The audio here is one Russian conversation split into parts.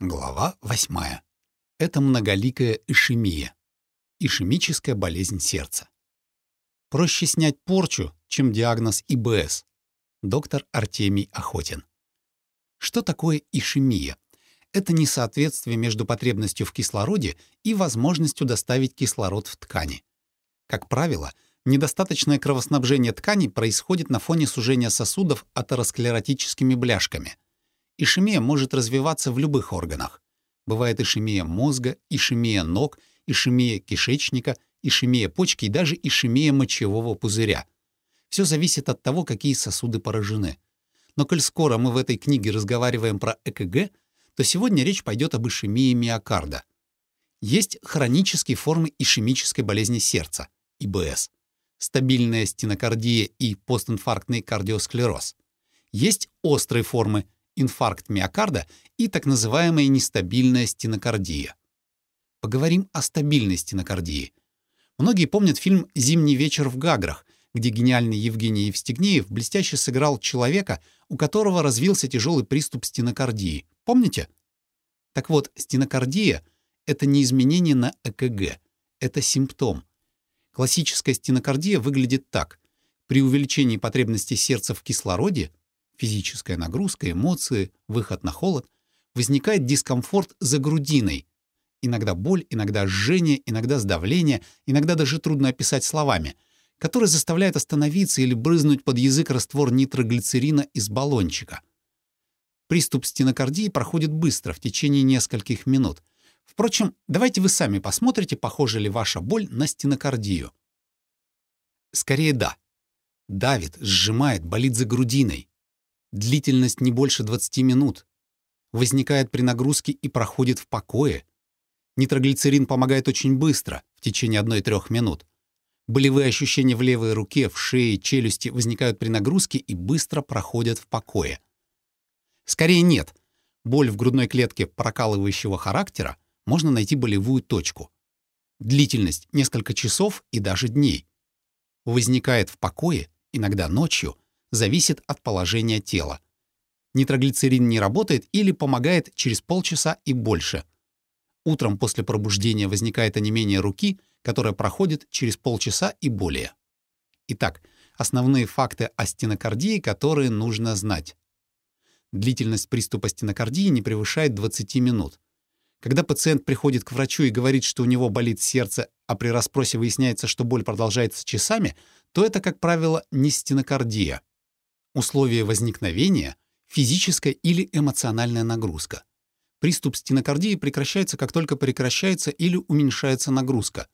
Глава 8. Это многоликая ишемия. Ишемическая болезнь сердца. Проще снять порчу, чем диагноз ИБС. Доктор Артемий Охотин. Что такое ишемия? Это несоответствие между потребностью в кислороде и возможностью доставить кислород в ткани. Как правило, недостаточное кровоснабжение тканей происходит на фоне сужения сосудов атеросклеротическими бляшками — Ишемия может развиваться в любых органах. Бывает ишемия мозга, ишемия ног, ишемия кишечника, ишемия почки и даже ишемия мочевого пузыря. Все зависит от того, какие сосуды поражены. Но коль скоро мы в этой книге разговариваем про ЭКГ, то сегодня речь пойдет об ишемии миокарда. Есть хронические формы ишемической болезни сердца, ИБС, стабильная стенокардия и постинфарктный кардиосклероз. Есть острые формы инфаркт миокарда и так называемая нестабильная стенокардия. Поговорим о стабильной стенокардии. Многие помнят фильм «Зимний вечер в Гаграх», где гениальный Евгений Евстигнеев блестяще сыграл человека, у которого развился тяжелый приступ стенокардии. Помните? Так вот, стенокардия — это не изменение на ЭКГ, это симптом. Классическая стенокардия выглядит так. При увеличении потребности сердца в кислороде физическая нагрузка, эмоции, выход на холод, возникает дискомфорт за грудиной. Иногда боль, иногда жжение, иногда сдавление, иногда даже трудно описать словами, который заставляет остановиться или брызнуть под язык раствор нитроглицерина из баллончика. Приступ стенокардии проходит быстро, в течение нескольких минут. Впрочем, давайте вы сами посмотрите, похожа ли ваша боль на стенокардию. Скорее да. Давит, сжимает, болит за грудиной. Длительность не больше 20 минут. Возникает при нагрузке и проходит в покое. Нитроглицерин помогает очень быстро, в течение 1-3 минут. Болевые ощущения в левой руке, в шее, челюсти возникают при нагрузке и быстро проходят в покое. Скорее нет. Боль в грудной клетке прокалывающего характера можно найти болевую точку. Длительность — несколько часов и даже дней. Возникает в покое, иногда ночью — зависит от положения тела. Нитроглицерин не работает или помогает через полчаса и больше. Утром после пробуждения возникает онемение руки, которое проходит через полчаса и более. Итак, основные факты о стенокардии, которые нужно знать. Длительность приступа стенокардии не превышает 20 минут. Когда пациент приходит к врачу и говорит, что у него болит сердце, а при расспросе выясняется, что боль продолжается часами, то это, как правило, не стенокардия. Условие возникновения — физическая или эмоциональная нагрузка. Приступ стенокардии прекращается, как только прекращается или уменьшается нагрузка.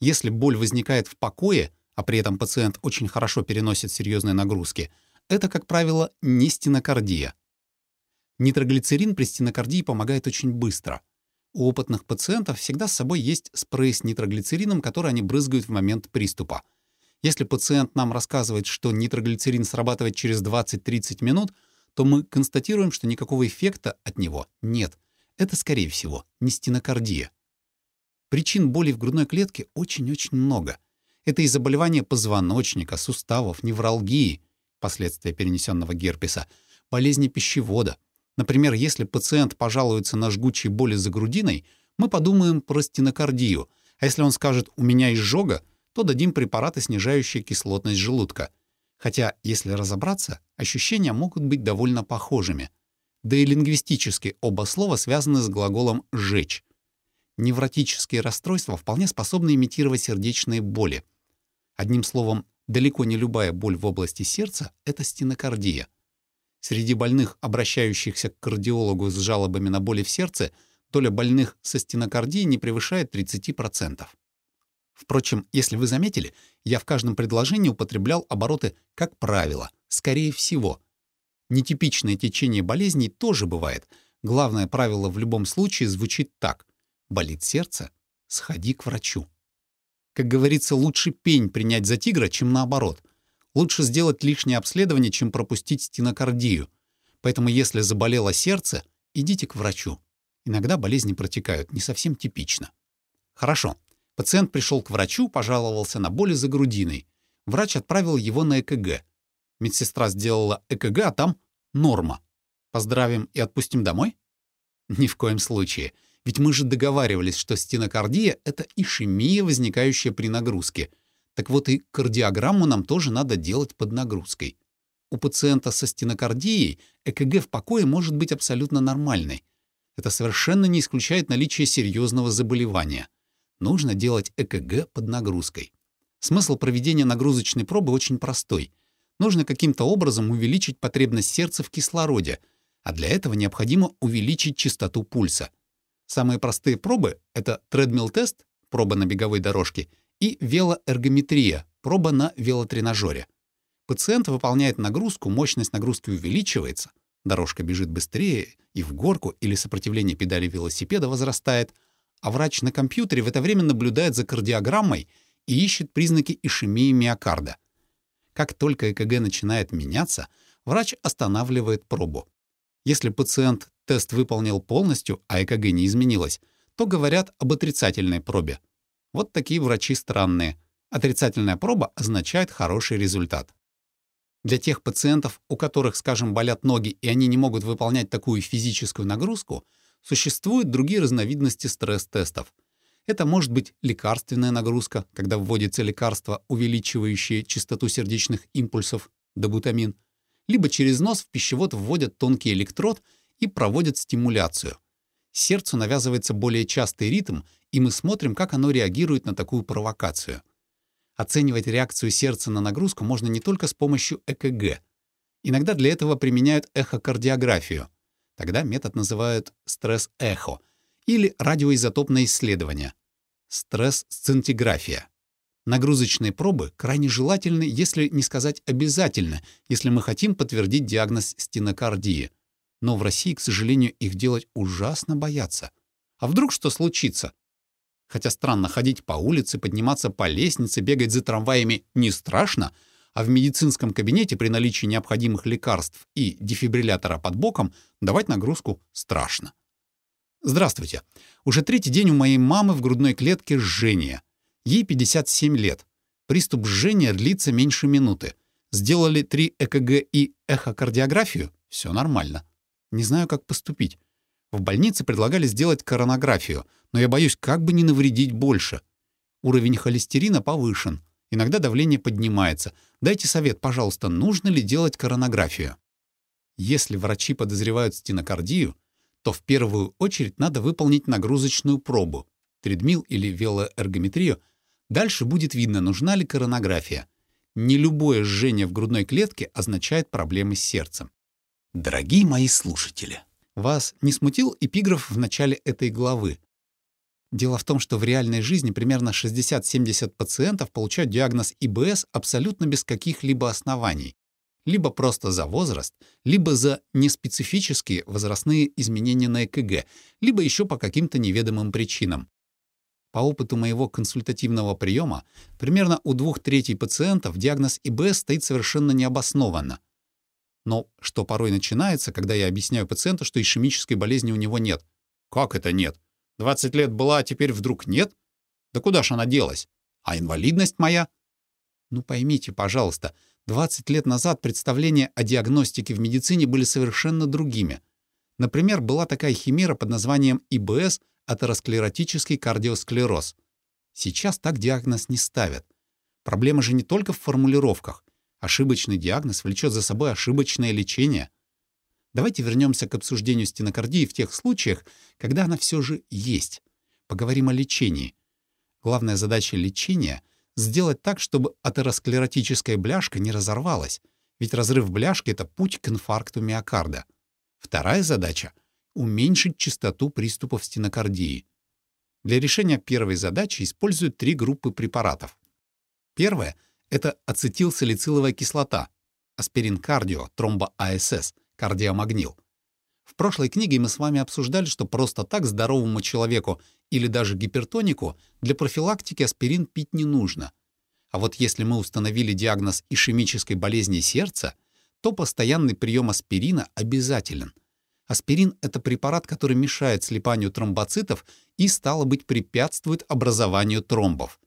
Если боль возникает в покое, а при этом пациент очень хорошо переносит серьезные нагрузки, это, как правило, не стенокардия. Нитроглицерин при стенокардии помогает очень быстро. У опытных пациентов всегда с собой есть спрей с нитроглицерином, который они брызгают в момент приступа — если пациент нам рассказывает, что нитроглицерин срабатывает через 20-30 минут, то мы констатируем, что никакого эффекта от него нет. Это, скорее всего, не стенокардия. Причин боли в грудной клетке очень-очень много. Это и заболевания позвоночника, суставов, невралгии, последствия перенесенного герпеса, болезни пищевода. Например, если пациент пожалуется на жгучие боли за грудиной, мы подумаем про стенокардию, а если он скажет «у меня изжога», то дадим препараты, снижающие кислотность желудка. Хотя, если разобраться, ощущения могут быть довольно похожими. Да и лингвистически оба слова связаны с глаголом «жечь». Невротические расстройства вполне способны имитировать сердечные боли. Одним словом, далеко не любая боль в области сердца — это стенокардия. Среди больных, обращающихся к кардиологу с жалобами на боли в сердце, доля больных со стенокардией не превышает 30%. Впрочем, если вы заметили, я в каждом предложении употреблял обороты «как правило», «скорее всего». Нетипичное течение болезней тоже бывает. Главное правило в любом случае звучит так. Болит сердце? Сходи к врачу. Как говорится, лучше пень принять за тигра, чем наоборот. Лучше сделать лишнее обследование, чем пропустить стенокардию. Поэтому если заболело сердце, идите к врачу. Иногда болезни протекают не совсем типично. Хорошо. Пациент пришел к врачу, пожаловался на боли за грудиной. Врач отправил его на ЭКГ. Медсестра сделала ЭКГ, а там норма. Поздравим и отпустим домой? Ни в коем случае. Ведь мы же договаривались, что стенокардия — это ишемия, возникающая при нагрузке. Так вот и кардиограмму нам тоже надо делать под нагрузкой. У пациента со стенокардией ЭКГ в покое может быть абсолютно нормальной. Это совершенно не исключает наличие серьезного заболевания. Нужно делать ЭКГ под нагрузкой. Смысл проведения нагрузочной пробы очень простой. Нужно каким-то образом увеличить потребность сердца в кислороде, а для этого необходимо увеличить частоту пульса. Самые простые пробы — это тредмил-тест, проба на беговой дорожке, и велоэргометрия, проба на велотренажере. Пациент выполняет нагрузку, мощность нагрузки увеличивается, дорожка бежит быстрее, и в горку или сопротивление педали велосипеда возрастает, а врач на компьютере в это время наблюдает за кардиограммой и ищет признаки ишемии миокарда. Как только ЭКГ начинает меняться, врач останавливает пробу. Если пациент тест выполнил полностью, а ЭКГ не изменилось, то говорят об отрицательной пробе. Вот такие врачи странные. Отрицательная проба означает хороший результат. Для тех пациентов, у которых, скажем, болят ноги и они не могут выполнять такую физическую нагрузку, существуют другие разновидности стресс-тестов. Это может быть лекарственная нагрузка, когда вводится лекарство, увеличивающее частоту сердечных импульсов, добутамин, либо через нос в пищевод вводят тонкий электрод и проводят стимуляцию. Сердцу навязывается более частый ритм, и мы смотрим, как оно реагирует на такую провокацию. Оценивать реакцию сердца на нагрузку можно не только с помощью ЭКГ. Иногда для этого применяют эхокардиографию. Тогда метод называют стресс-эхо или радиоизотопное исследование — стресс-сцинтиграфия. Нагрузочные пробы крайне желательны, если не сказать обязательно, если мы хотим подтвердить диагноз стенокардии. Но в России, к сожалению, их делать ужасно боятся. А вдруг что случится? Хотя странно, ходить по улице, подниматься по лестнице, бегать за трамваями не страшно, а в медицинском кабинете при наличии необходимых лекарств и дефибриллятора под боком давать нагрузку страшно. Здравствуйте. Уже третий день у моей мамы в грудной клетке жжение. Ей 57 лет. Приступ жжения длится меньше минуты. Сделали три ЭКГ и эхокардиографию — все нормально. Не знаю, как поступить. В больнице предлагали сделать коронографию, но я боюсь, как бы не навредить больше. Уровень холестерина повышен. Иногда давление поднимается. Дайте совет, пожалуйста, нужно ли делать коронографию? Если врачи подозревают стенокардию, то в первую очередь надо выполнить нагрузочную пробу, тредмил или велоэргометрию. Дальше будет видно, нужна ли коронография. Не любое жжение в грудной клетке означает проблемы с сердцем. Дорогие мои слушатели, вас не смутил эпиграф в начале этой главы? Дело в том, что в реальной жизни примерно 60-70 пациентов получают диагноз ИБС абсолютно без каких-либо оснований. Либо просто за возраст, либо за неспецифические возрастные изменения на ЭКГ, либо еще по каким-то неведомым причинам. По опыту моего консультативного приема, примерно у двух третей пациентов диагноз ИБС стоит совершенно необоснованно — но что порой начинается, когда я объясняю пациенту, что ишемической болезни у него нет. Как это нет? 20 лет была, а теперь вдруг нет? Да куда ж она делась? А инвалидность моя? Ну поймите, пожалуйста, 20 лет назад представления о диагностике в медицине были совершенно другими. Например, была такая химера под названием ИБС — атеросклеротический кардиосклероз. Сейчас так диагноз не ставят. Проблема же не только в формулировках. Ошибочный диагноз влечет за собой ошибочное лечение. Давайте вернемся к обсуждению стенокардии в тех случаях, когда она все же есть. Поговорим о лечении. Главная задача лечения — сделать так, чтобы атеросклеротическая бляшка не разорвалась, ведь разрыв бляшки — это путь к инфаркту миокарда. Вторая задача — уменьшить частоту приступов стенокардии. Для решения первой задачи используют три группы препаратов. Первая — это ацетилсалициловая кислота, аспирин кардио, тромбо-АСС, кардиомагнил. В прошлой книге мы с вами обсуждали, что просто так здоровому человеку или даже гипертонику для профилактики аспирин пить не нужно. А вот если мы установили диагноз ишемической болезни сердца, то постоянный прием аспирина обязателен. Аспирин — это препарат, который мешает слипанию тромбоцитов и, стало быть, препятствует образованию тромбов.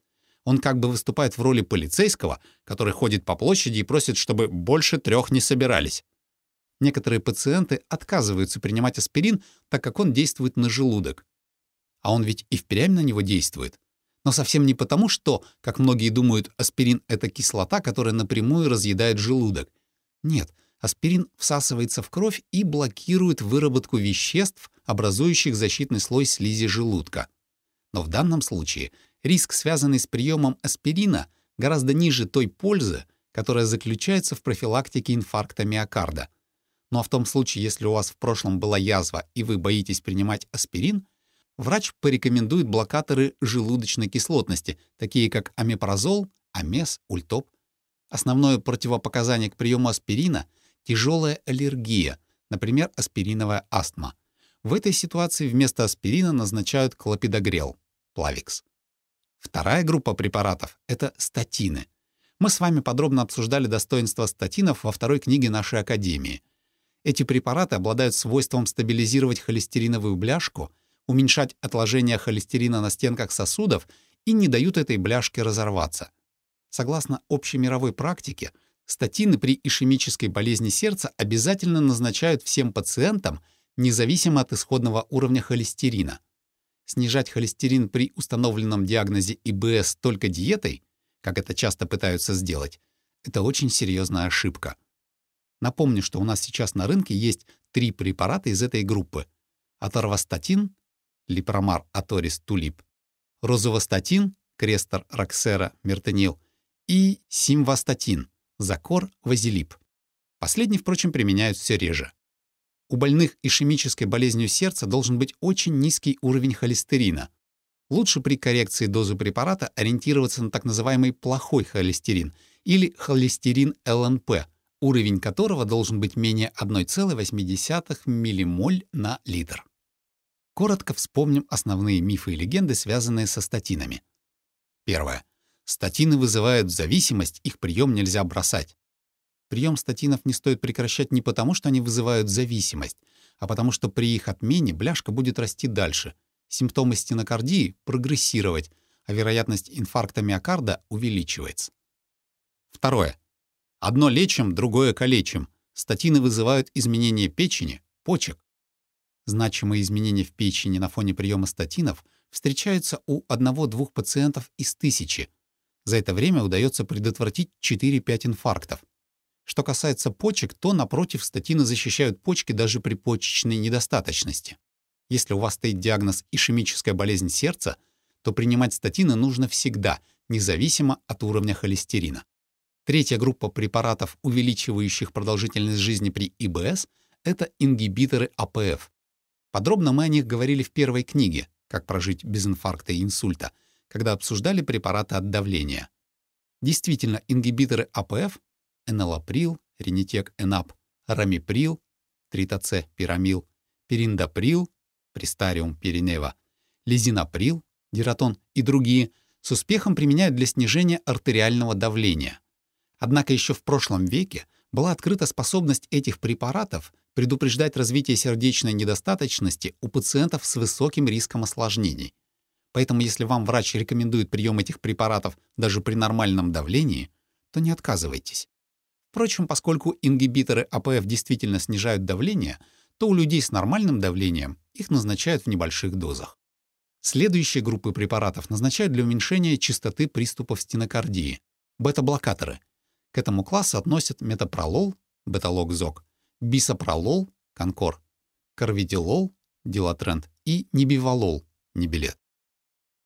Он как бы выступает в роли полицейского, который ходит по площади и просит, чтобы больше трех не собирались. Некоторые пациенты отказываются принимать аспирин, так как он действует на желудок. А он ведь и впрямь на него действует. Но совсем не потому, что, как многие думают, аспирин — это кислота, которая напрямую разъедает желудок. Нет, аспирин всасывается в кровь и блокирует выработку веществ, образующих защитный слой слизи желудка. Но в данном случае риск, связанный с приемом аспирина, гораздо ниже той пользы, которая заключается в профилактике инфаркта миокарда. Ну а в том случае, если у вас в прошлом была язва и вы боитесь принимать аспирин, врач порекомендует блокаторы желудочной кислотности, такие как амепразол, амес, ультоп. Основное противопоказание к приему аспирина — тяжелая аллергия, например, аспириновая астма. В этой ситуации вместо аспирина назначают клопидогрел, плавикс. Вторая группа препаратов — это статины. Мы с вами подробно обсуждали достоинства статинов во второй книге нашей Академии — эти препараты обладают свойством стабилизировать холестериновую бляшку, уменьшать отложение холестерина на стенках сосудов и не дают этой бляшке разорваться. Согласно общемировой практике, статины при ишемической болезни сердца обязательно назначают всем пациентам, независимо от исходного уровня холестерина. Снижать холестерин при установленном диагнозе ИБС только диетой, как это часто пытаются сделать, это очень серьезная ошибка. Напомню, что у нас сейчас на рынке есть три препарата из этой группы. Аторвастатин, липромар аторис тулип, розовостатин, крестор роксера мертенил и симвастатин, закор вазилип. Последний, впрочем, применяют все реже. У больных ишемической болезнью сердца должен быть очень низкий уровень холестерина. Лучше при коррекции дозы препарата ориентироваться на так называемый плохой холестерин или холестерин ЛНП — уровень которого должен быть менее 1,8 ммоль на литр. Коротко вспомним основные мифы и легенды, связанные со статинами. Первое. Статины вызывают зависимость, их прием нельзя бросать. Прием статинов не стоит прекращать не потому, что они вызывают зависимость, а потому что при их отмене бляшка будет расти дальше, симптомы стенокардии — прогрессировать, а вероятность инфаркта миокарда увеличивается. Второе. Одно лечим, другое калечим. Статины вызывают изменения печени, почек. Значимые изменения в печени на фоне приема статинов встречаются у 1-2 пациентов из тысячи. За это время удается предотвратить 4-5 инфарктов. Что касается почек, то, напротив, статины защищают почки даже при почечной недостаточности. Если у вас стоит диагноз ишемическая болезнь сердца, то принимать статины нужно всегда, независимо от уровня холестерина. Третья группа препаратов, увеличивающих продолжительность жизни при ИБС, это ингибиторы АПФ. Подробно мы о них говорили в первой книге «Как прожить без инфаркта и инсульта», когда обсуждали препараты от давления. Действительно, ингибиторы АПФ — энолаприл, ренитек энап, рамиприл, тритоце пирамил, периндаприл, пристариум перинева, лизинаприл, диратон и другие — с успехом применяют для снижения артериального давления. Однако еще в прошлом веке была открыта способность этих препаратов предупреждать развитие сердечной недостаточности у пациентов с высоким риском осложнений. Поэтому если вам врач рекомендует прием этих препаратов даже при нормальном давлении, то не отказывайтесь. Впрочем, поскольку ингибиторы АПФ действительно снижают давление, то у людей с нормальным давлением их назначают в небольших дозах. Следующие группы препаратов назначают для уменьшения частоты приступов стенокардии. Бета-блокаторы — к этому классу относят метапролол, беталокзок, бисопролол, конкор, карвидилол, дилатренд и нибивалол, нибилет.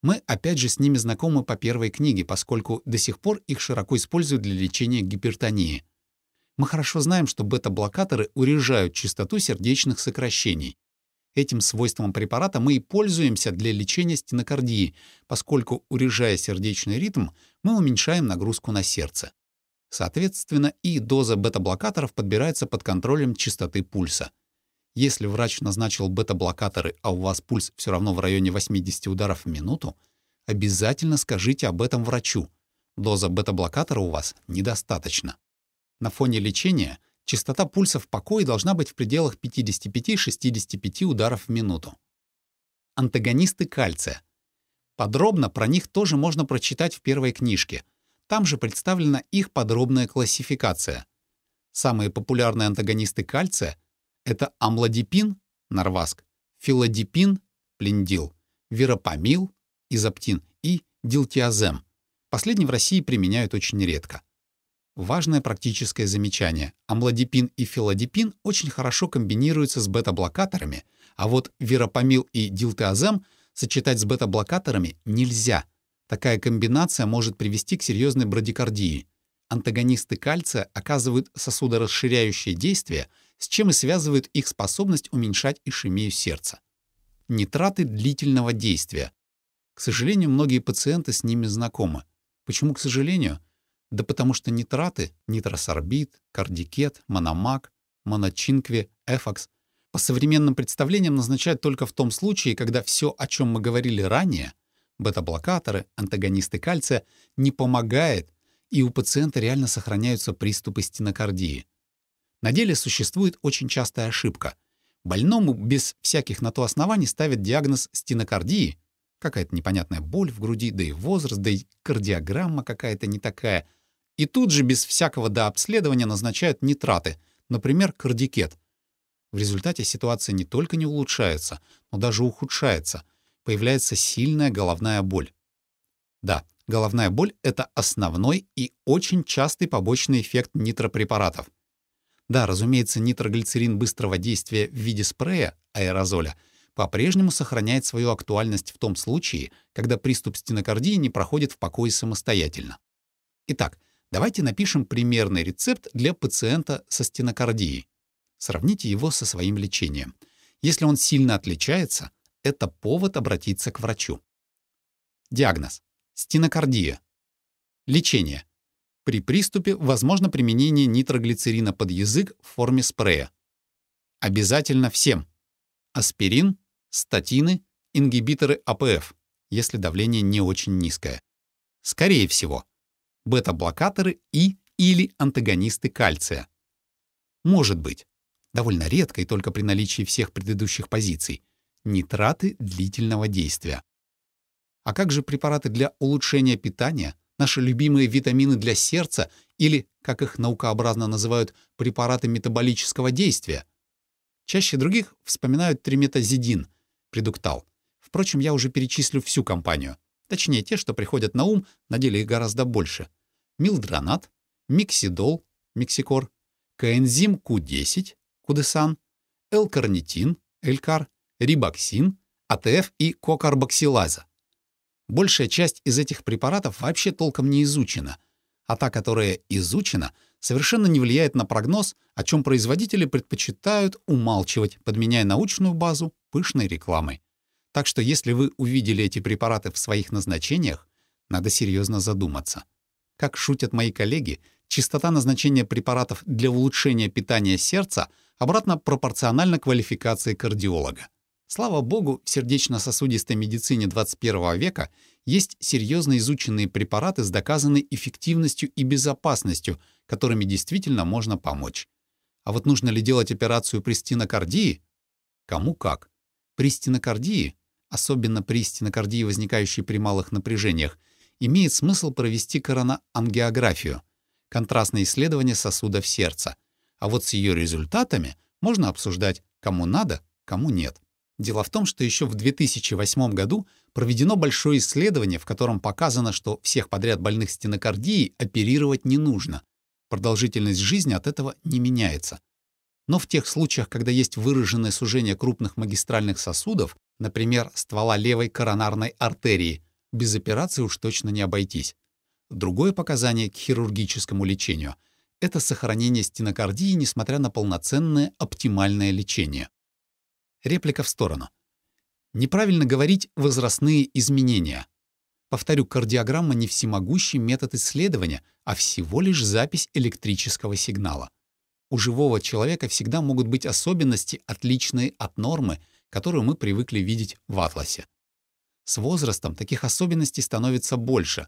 Мы опять же с ними знакомы по первой книге, поскольку до сих пор их широко используют для лечения гипертонии. Мы хорошо знаем, что бета-блокаторы урежают частоту сердечных сокращений. Этим свойством препарата мы и пользуемся для лечения стенокардии, поскольку, урежая сердечный ритм, мы уменьшаем нагрузку на сердце. Соответственно, и доза бета-блокаторов подбирается под контролем частоты пульса. Если врач назначил бета-блокаторы, а у вас пульс все равно в районе 80 ударов в минуту, обязательно скажите об этом врачу. Доза бета-блокатора у вас недостаточно. На фоне лечения частота пульса в покое должна быть в пределах 55-65 ударов в минуту. Антагонисты кальция. Подробно про них тоже можно прочитать в первой книжке — там же представлена их подробная классификация. Самые популярные антагонисты кальция — это амлодипин, нарваск, филодипин, плендил, веропамил, изоптин и дилтиазем. Последний в России применяют очень редко. Важное практическое замечание. Амлодипин и филодипин очень хорошо комбинируются с бета-блокаторами, а вот веропамил и дилтиазем сочетать с бета-блокаторами нельзя. Такая комбинация может привести к серьезной брадикардии. Антагонисты кальция оказывают сосудорасширяющее действие, с чем и связывают их способность уменьшать ишемию сердца. Нитраты длительного действия. К сожалению, многие пациенты с ними знакомы. Почему, к сожалению? Да потому что нитраты — нитросорбит, кардикет, мономак, моночинкви, эфакс — по современным представлениям назначают только в том случае, когда все, о чем мы говорили ранее, бета-блокаторы, антагонисты кальция, не помогает, и у пациента реально сохраняются приступы стенокардии. На деле существует очень частая ошибка. Больному без всяких на то оснований ставят диагноз стенокардии, какая-то непонятная боль в груди, да и возраст, да и кардиограмма какая-то не такая — и тут же без всякого дообследования назначают нитраты, например, кардикет. В результате ситуация не только не улучшается, но даже ухудшается. Появляется сильная головная боль. Да, головная боль — это основной и очень частый побочный эффект нитропрепаратов. Да, разумеется, нитроглицерин быстрого действия в виде спрея, аэрозоля, по-прежнему сохраняет свою актуальность в том случае, когда приступ стенокардии не проходит в покое самостоятельно. Итак, Давайте напишем примерный рецепт для пациента со стенокардией. Сравните его со своим лечением. Если он сильно отличается, это повод обратиться к врачу. Диагноз. Стенокардия. Лечение. При приступе возможно применение нитроглицерина под язык в форме спрея. Обязательно всем. Аспирин, статины, ингибиторы АПФ, если давление не очень низкое. Скорее всего, бета-блокаторы и или антагонисты кальция. Может быть, довольно редко и только при наличии всех предыдущих позиций, нитраты длительного действия. А как же препараты для улучшения питания, наши любимые витамины для сердца или, как их наукообразно называют, препараты метаболического действия? Чаще других вспоминают триметазидин, предуктал. Впрочем, я уже перечислю всю компанию. Точнее, те, что приходят на ум, на деле их гораздо больше милдронат, мексидол, мексикор, коэнзим Q10, кудесан, L-карнитин, Элькар, рибоксин, АТФ и кокарбоксилаза. Большая часть из этих препаратов вообще толком не изучена, а та, которая изучена, совершенно не влияет на прогноз, о чем производители предпочитают умалчивать, подменяя научную базу пышной рекламой. Так что если вы увидели эти препараты в своих назначениях, надо серьезно задуматься — как шутят мои коллеги, частота назначения препаратов для улучшения питания сердца обратно пропорциональна квалификации кардиолога. Слава богу, в сердечно-сосудистой медицине 21 века есть серьезно изученные препараты с доказанной эффективностью и безопасностью, которыми действительно можно помочь. А вот нужно ли делать операцию при стенокардии? Кому как. При стенокардии, особенно при стенокардии, возникающей при малых напряжениях, имеет смысл провести короноангиографию, контрастное исследование сосудов сердца. А вот с ее результатами можно обсуждать, кому надо, кому нет. Дело в том, что еще в 2008 году проведено большое исследование, в котором показано, что всех подряд больных стенокардией оперировать не нужно. Продолжительность жизни от этого не меняется. Но в тех случаях, когда есть выраженное сужение крупных магистральных сосудов, например, ствола левой коронарной артерии, без операции уж точно не обойтись. Другое показание к хирургическому лечению — это сохранение стенокардии, несмотря на полноценное оптимальное лечение. Реплика в сторону. Неправильно говорить «возрастные изменения». Повторю, кардиограмма не всемогущий метод исследования, а всего лишь запись электрического сигнала. У живого человека всегда могут быть особенности, отличные от нормы, которую мы привыкли видеть в атласе. С возрастом таких особенностей становится больше.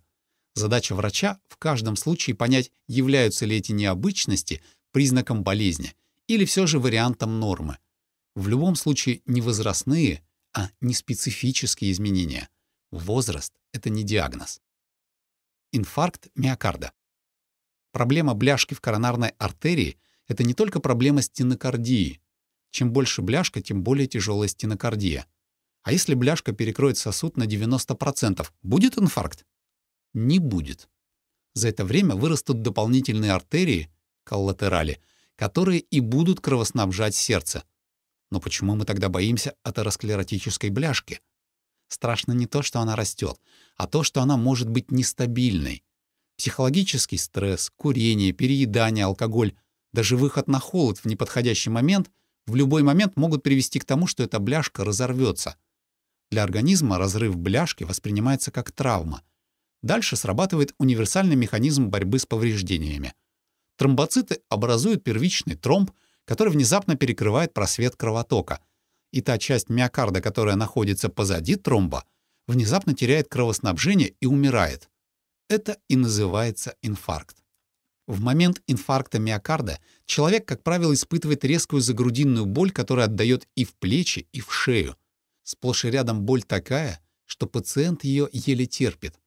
Задача врача в каждом случае понять, являются ли эти необычности признаком болезни или все же вариантом нормы. В любом случае не возрастные, а не специфические изменения. Возраст — это не диагноз. Инфаркт миокарда. Проблема бляшки в коронарной артерии — Это не только проблема стенокардии. Чем больше бляшка, тем более тяжелая стенокардия. А если бляшка перекроет сосуд на 90%, будет инфаркт? Не будет. За это время вырастут дополнительные артерии, коллатерали, которые и будут кровоснабжать сердце. Но почему мы тогда боимся атеросклеротической бляшки? Страшно не то, что она растет, а то, что она может быть нестабильной. Психологический стресс, курение, переедание, алкоголь, даже выход на холод в неподходящий момент в любой момент могут привести к тому, что эта бляшка разорвется. Для организма разрыв бляшки воспринимается как травма. Дальше срабатывает универсальный механизм борьбы с повреждениями. Тромбоциты образуют первичный тромб, который внезапно перекрывает просвет кровотока. И та часть миокарда, которая находится позади тромба, внезапно теряет кровоснабжение и умирает. Это и называется инфаркт. В момент инфаркта миокарда человек, как правило, испытывает резкую загрудинную боль, которая отдает и в плечи, и в шею. Сплошь и рядом боль такая, что пациент ее еле терпит.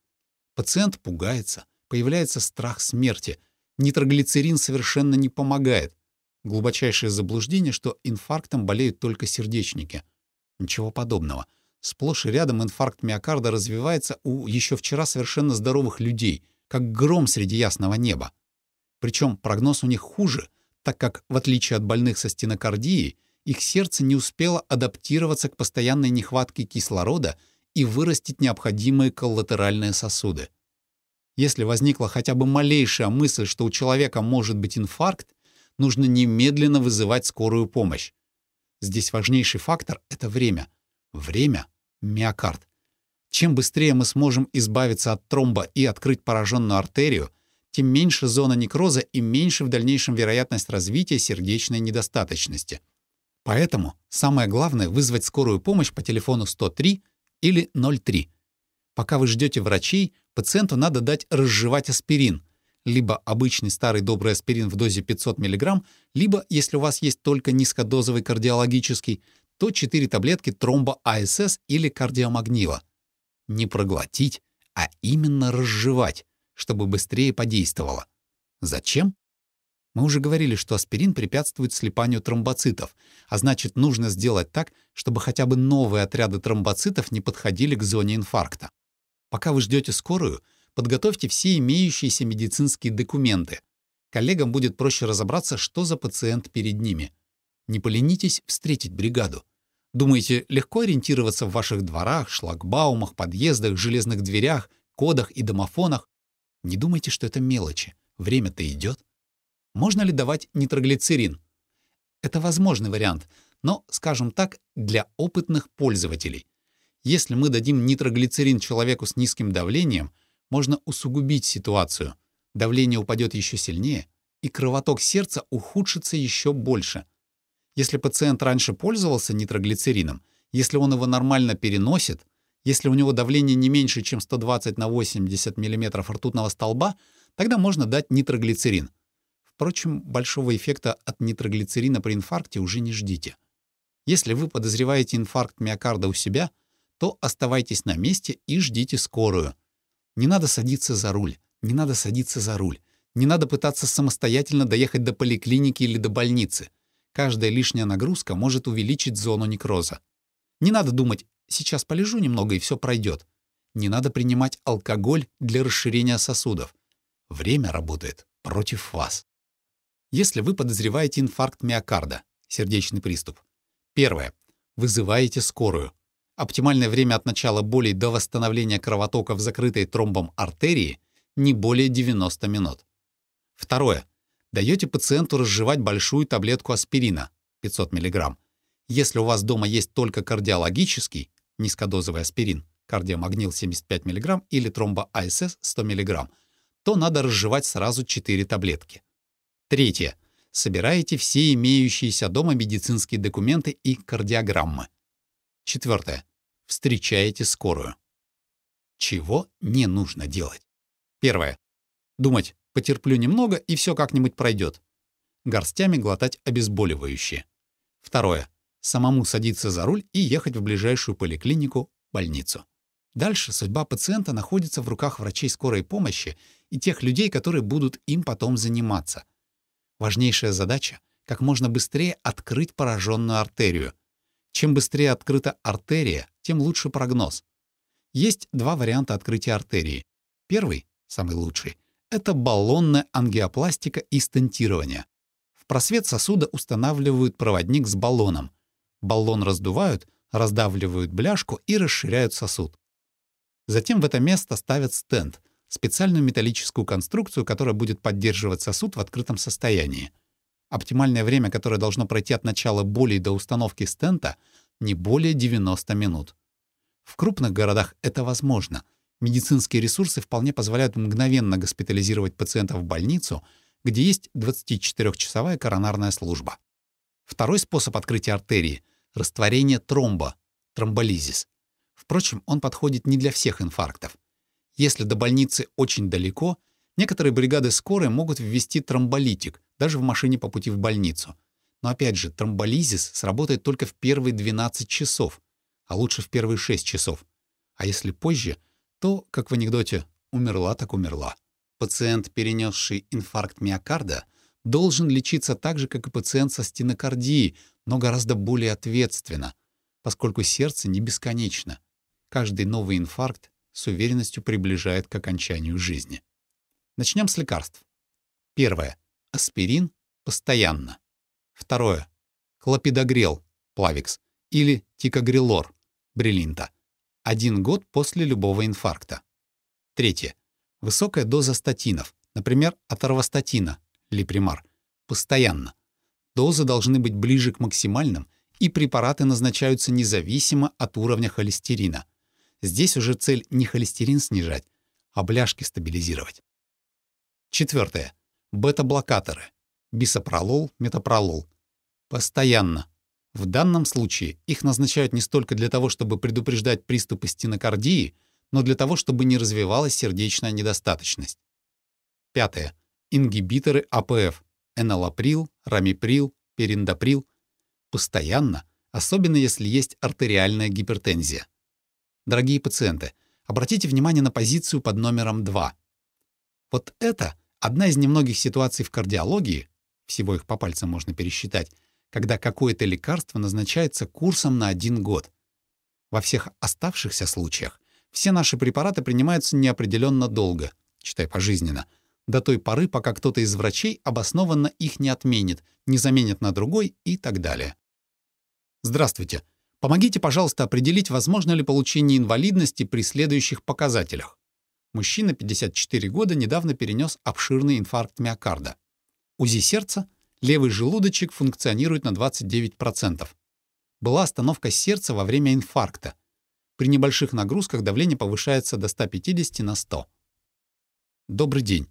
Пациент пугается, появляется страх смерти. Нитроглицерин совершенно не помогает. Глубочайшее заблуждение, что инфарктом болеют только сердечники. Ничего подобного. Сплошь и рядом инфаркт миокарда развивается у еще вчера совершенно здоровых людей, как гром среди ясного неба. Причем прогноз у них хуже, так как, в отличие от больных со стенокардией, их сердце не успело адаптироваться к постоянной нехватке кислорода и вырастить необходимые коллатеральные сосуды. Если возникла хотя бы малейшая мысль, что у человека может быть инфаркт, нужно немедленно вызывать скорую помощь. Здесь важнейший фактор — это время. Время — миокард. Чем быстрее мы сможем избавиться от тромба и открыть пораженную артерию — тем меньше зона некроза и меньше в дальнейшем вероятность развития сердечной недостаточности. Поэтому самое главное — вызвать скорую помощь по телефону 103 или 03. Пока вы ждете врачей, пациенту надо дать разжевать аспирин, либо обычный старый добрый аспирин в дозе 500 мг, либо, если у вас есть только низкодозовый кардиологический, то 4 таблетки тромба АСС или кардиомагнила. Не проглотить, а именно разжевать чтобы быстрее подействовало. Зачем? Мы уже говорили, что аспирин препятствует слипанию тромбоцитов, а значит, нужно сделать так, чтобы хотя бы новые отряды тромбоцитов не подходили к зоне инфаркта. Пока вы ждете скорую, подготовьте все имеющиеся медицинские документы. Коллегам будет проще разобраться, что за пациент перед ними. Не поленитесь встретить бригаду. Думаете, легко ориентироваться в ваших дворах, шлагбаумах, подъездах, железных дверях, кодах и домофонах? Не думайте, что это мелочи. Время-то идет. Можно ли давать нитроглицерин? Это возможный вариант, но, скажем так, для опытных пользователей. Если мы дадим нитроглицерин человеку с низким давлением, можно усугубить ситуацию. Давление упадет еще сильнее, и кровоток сердца ухудшится еще больше. Если пациент раньше пользовался нитроглицерином, если он его нормально переносит, если у него давление не меньше, чем 120 на 80 мм ртутного столба, тогда можно дать нитроглицерин. Впрочем, большого эффекта от нитроглицерина при инфаркте уже не ждите. Если вы подозреваете инфаркт миокарда у себя, то оставайтесь на месте и ждите скорую. Не надо садиться за руль, не надо садиться за руль, не надо пытаться самостоятельно доехать до поликлиники или до больницы. Каждая лишняя нагрузка может увеличить зону некроза. Не надо думать, Сейчас полежу немного, и все пройдет. Не надо принимать алкоголь для расширения сосудов. Время работает против вас. Если вы подозреваете инфаркт миокарда, сердечный приступ, первое. Вызываете скорую. Оптимальное время от начала боли до восстановления кровотока в закрытой тромбом артерии не более 90 минут. Второе. Даете пациенту разжевать большую таблетку аспирина 500 мг. Если у вас дома есть только кардиологический, низкодозовый аспирин, кардиомагнил 75 мг или тромбоАСС 100 мг, то надо разжевать сразу 4 таблетки. Третье. Собираете все имеющиеся дома медицинские документы и кардиограммы. Четвертое. Встречаете скорую. Чего не нужно делать? Первое. Думать, потерплю немного, и все как-нибудь пройдет. Горстями глотать обезболивающие. Второе самому садиться за руль и ехать в ближайшую поликлинику, больницу. Дальше судьба пациента находится в руках врачей скорой помощи и тех людей, которые будут им потом заниматься. Важнейшая задача — как можно быстрее открыть пораженную артерию. Чем быстрее открыта артерия, тем лучше прогноз. Есть два варианта открытия артерии. Первый, самый лучший, это баллонная ангиопластика и стентирование. В просвет сосуда устанавливают проводник с баллоном. Баллон раздувают, раздавливают бляшку и расширяют сосуд. Затем в это место ставят стенд — специальную металлическую конструкцию, которая будет поддерживать сосуд в открытом состоянии. Оптимальное время, которое должно пройти от начала боли до установки стента, не более 90 минут. В крупных городах это возможно. Медицинские ресурсы вполне позволяют мгновенно госпитализировать пациента в больницу, где есть 24-часовая коронарная служба. Второй способ открытия артерии — растворение тромба, тромболизис. Впрочем, он подходит не для всех инфарктов. Если до больницы очень далеко, некоторые бригады скорой могут ввести тромболитик, даже в машине по пути в больницу. Но опять же, тромболизис сработает только в первые 12 часов, а лучше в первые 6 часов. А если позже, то, как в анекдоте, умерла так умерла. Пациент, перенесший инфаркт миокарда, должен лечиться так же, как и пациент со стенокардией, но гораздо более ответственно, поскольку сердце не бесконечно. Каждый новый инфаркт с уверенностью приближает к окончанию жизни. Начнем с лекарств. Первое. Аспирин постоянно. Второе. Клопидогрел, плавикс, или тикогрелор, брилинта. Один год после любого инфаркта. Третье. Высокая доза статинов, например, аторвастатина, липримар, постоянно. Дозы должны быть ближе к максимальным, и препараты назначаются независимо от уровня холестерина. Здесь уже цель не холестерин снижать, а бляшки стабилизировать. Четвертое. Бета-блокаторы. Бисопролол, метапролол. Постоянно. В данном случае их назначают не столько для того, чтобы предупреждать приступы стенокардии, но для того, чтобы не развивалась сердечная недостаточность. Пятое. Ингибиторы АПФ. Энолаприл, рамиприл, периндаприл. Постоянно, особенно если есть артериальная гипертензия. Дорогие пациенты, обратите внимание на позицию под номером 2. Вот это одна из немногих ситуаций в кардиологии, всего их по пальцам можно пересчитать, когда какое-то лекарство назначается курсом на один год. Во всех оставшихся случаях все наши препараты принимаются неопределенно долго, читай пожизненно, до той поры, пока кто-то из врачей обоснованно их не отменит, не заменит на другой и так далее. Здравствуйте. Помогите, пожалуйста, определить, возможно ли получение инвалидности при следующих показателях. Мужчина, 54 года, недавно перенес обширный инфаркт миокарда. УЗИ сердца, левый желудочек функционирует на 29%. Была остановка сердца во время инфаркта. При небольших нагрузках давление повышается до 150 на 100. Добрый день.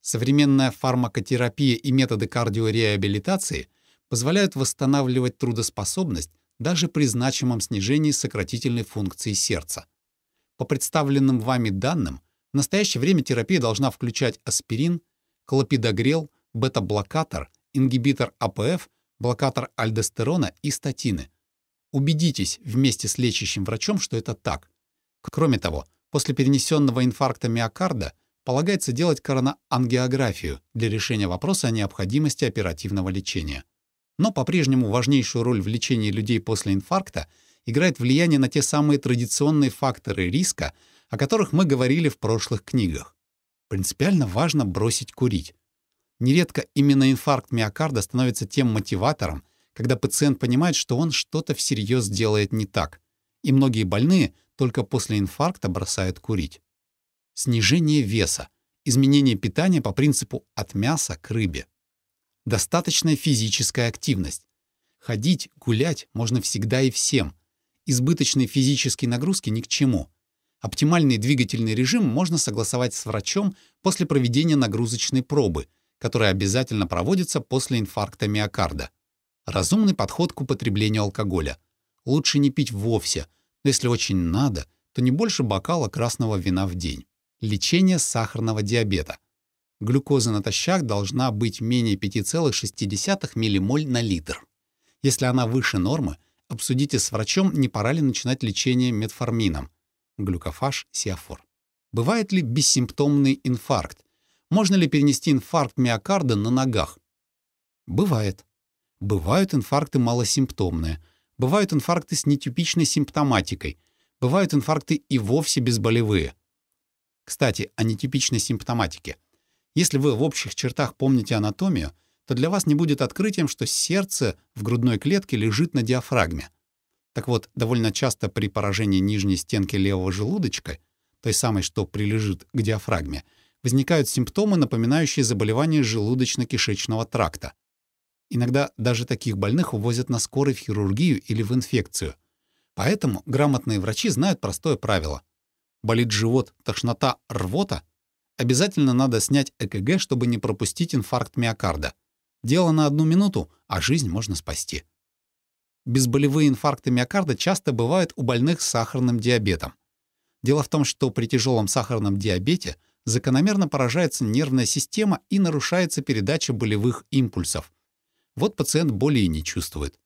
Современная фармакотерапия и методы кардиореабилитации позволяют восстанавливать трудоспособность даже при значимом снижении сократительной функции сердца. По представленным вами данным, в настоящее время терапия должна включать аспирин, клопидогрел, бета-блокатор, ингибитор АПФ, блокатор альдостерона и статины. Убедитесь вместе с лечащим врачом, что это так. Кроме того, после перенесенного инфаркта миокарда полагается делать короноангиографию для решения вопроса о необходимости оперативного лечения. Но по-прежнему важнейшую роль в лечении людей после инфаркта играет влияние на те самые традиционные факторы риска, о которых мы говорили в прошлых книгах. Принципиально важно бросить курить. Нередко именно инфаркт миокарда становится тем мотиватором, когда пациент понимает, что он что-то всерьез делает не так, и многие больные только после инфаркта бросают курить. Снижение веса, изменение питания по принципу «от мяса к рыбе» достаточная физическая активность. Ходить, гулять можно всегда и всем. Избыточной физической нагрузки ни к чему. Оптимальный двигательный режим можно согласовать с врачом после проведения нагрузочной пробы, которая обязательно проводится после инфаркта миокарда. Разумный подход к употреблению алкоголя. Лучше не пить вовсе, но если очень надо, то не больше бокала красного вина в день. Лечение сахарного диабета глюкоза натощак должна быть менее 5,6 ммоль на литр. Если она выше нормы, обсудите с врачом, не пора ли начинать лечение метформином, глюкофаж, сиафор. Бывает ли бессимптомный инфаркт? Можно ли перенести инфаркт миокарда на ногах? Бывает. Бывают инфаркты малосимптомные. Бывают инфаркты с нетипичной симптоматикой. Бывают инфаркты и вовсе безболевые. Кстати, о нетипичной симптоматике. Если вы в общих чертах помните анатомию, то для вас не будет открытием, что сердце в грудной клетке лежит на диафрагме. Так вот, довольно часто при поражении нижней стенки левого желудочка, той самой, что прилежит к диафрагме, возникают симптомы, напоминающие заболевание желудочно-кишечного тракта. Иногда даже таких больных увозят на скорой в хирургию или в инфекцию. Поэтому грамотные врачи знают простое правило. Болит живот, тошнота, рвота — обязательно надо снять ЭКГ, чтобы не пропустить инфаркт миокарда. Дело на одну минуту, а жизнь можно спасти. Безболевые инфаркты миокарда часто бывают у больных с сахарным диабетом. Дело в том, что при тяжелом сахарном диабете закономерно поражается нервная система и нарушается передача болевых импульсов. Вот пациент боли не чувствует.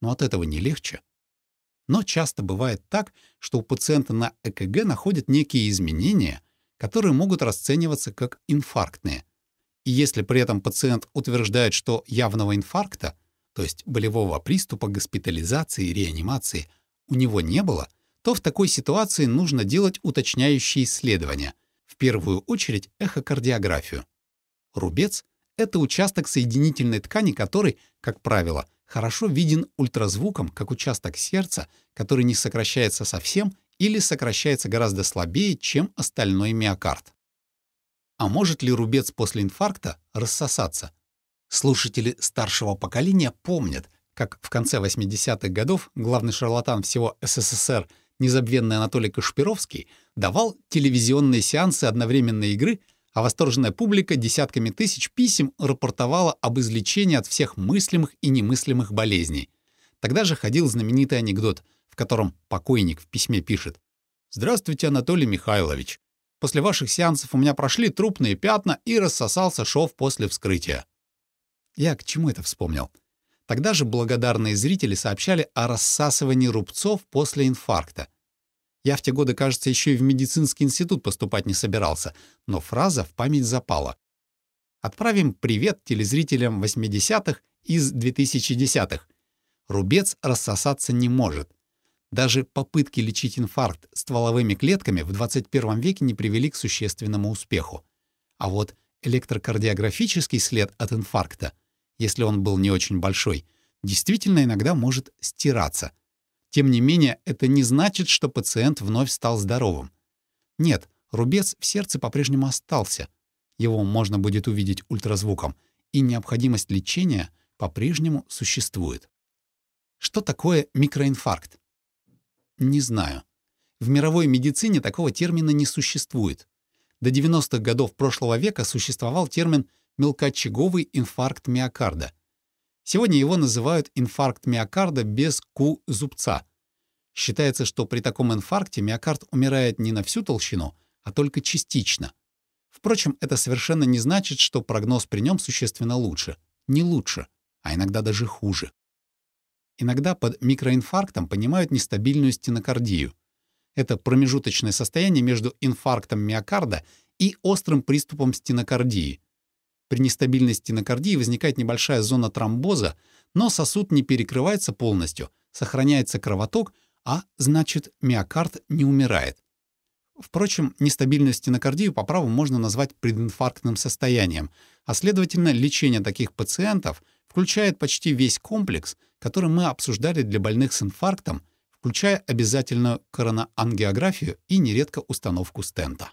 Но от этого не легче. Но часто бывает так, что у пациента на ЭКГ находят некие изменения, которые могут расцениваться как инфарктные. И если при этом пациент утверждает, что явного инфаркта — то есть болевого приступа, госпитализации реанимации, у него не было, то в такой ситуации нужно делать уточняющие исследования, в первую очередь эхокардиографию. Рубец — это участок соединительной ткани, который, как правило, хорошо виден ультразвуком, как участок сердца, который не сокращается совсем или сокращается гораздо слабее, чем остальной миокард. А может ли рубец после инфаркта рассосаться? Слушатели старшего поколения помнят, как в конце 80-х годов главный шарлатан всего СССР, незабвенный Анатолий Кашпировский, давал телевизионные сеансы одновременной игры, а восторженная публика десятками тысяч писем рапортовала об излечении от всех мыслимых и немыслимых болезней. Тогда же ходил знаменитый анекдот, в котором покойник в письме пишет «Здравствуйте, Анатолий Михайлович. После ваших сеансов у меня прошли трупные пятна и рассосался шов после вскрытия». Я к чему это вспомнил? Тогда же благодарные зрители сообщали о рассасывании рубцов после инфаркта. Я в те годы, кажется, еще и в медицинский институт поступать не собирался, но фраза в память запала. Отправим привет телезрителям 80-х из 2010-х. Рубец рассосаться не может. Даже попытки лечить инфаркт стволовыми клетками в 21 веке не привели к существенному успеху. А вот электрокардиографический след от инфаркта — если он был не очень большой, действительно иногда может стираться. Тем не менее, это не значит, что пациент вновь стал здоровым. Нет, рубец в сердце по-прежнему остался. Его можно будет увидеть ультразвуком, и необходимость лечения по-прежнему существует. Что такое микроинфаркт? Не знаю. В мировой медицине такого термина не существует. До 90-х годов прошлого века существовал термин мелкоочаговый инфаркт миокарда. Сегодня его называют инфаркт миокарда без Q-зубца. Считается, что при таком инфаркте миокард умирает не на всю толщину, а только частично. Впрочем, это совершенно не значит, что прогноз при нем существенно лучше. Не лучше, а иногда даже хуже. Иногда под микроинфарктом понимают нестабильную стенокардию. Это промежуточное состояние между инфарктом миокарда и острым приступом стенокардии, при нестабильности стенокардии возникает небольшая зона тромбоза, но сосуд не перекрывается полностью, сохраняется кровоток, а значит миокард не умирает. Впрочем, нестабильную стенокардию по праву можно назвать прединфарктным состоянием, а следовательно, лечение таких пациентов включает почти весь комплекс, который мы обсуждали для больных с инфарктом, включая обязательную короноангиографию и нередко установку стента.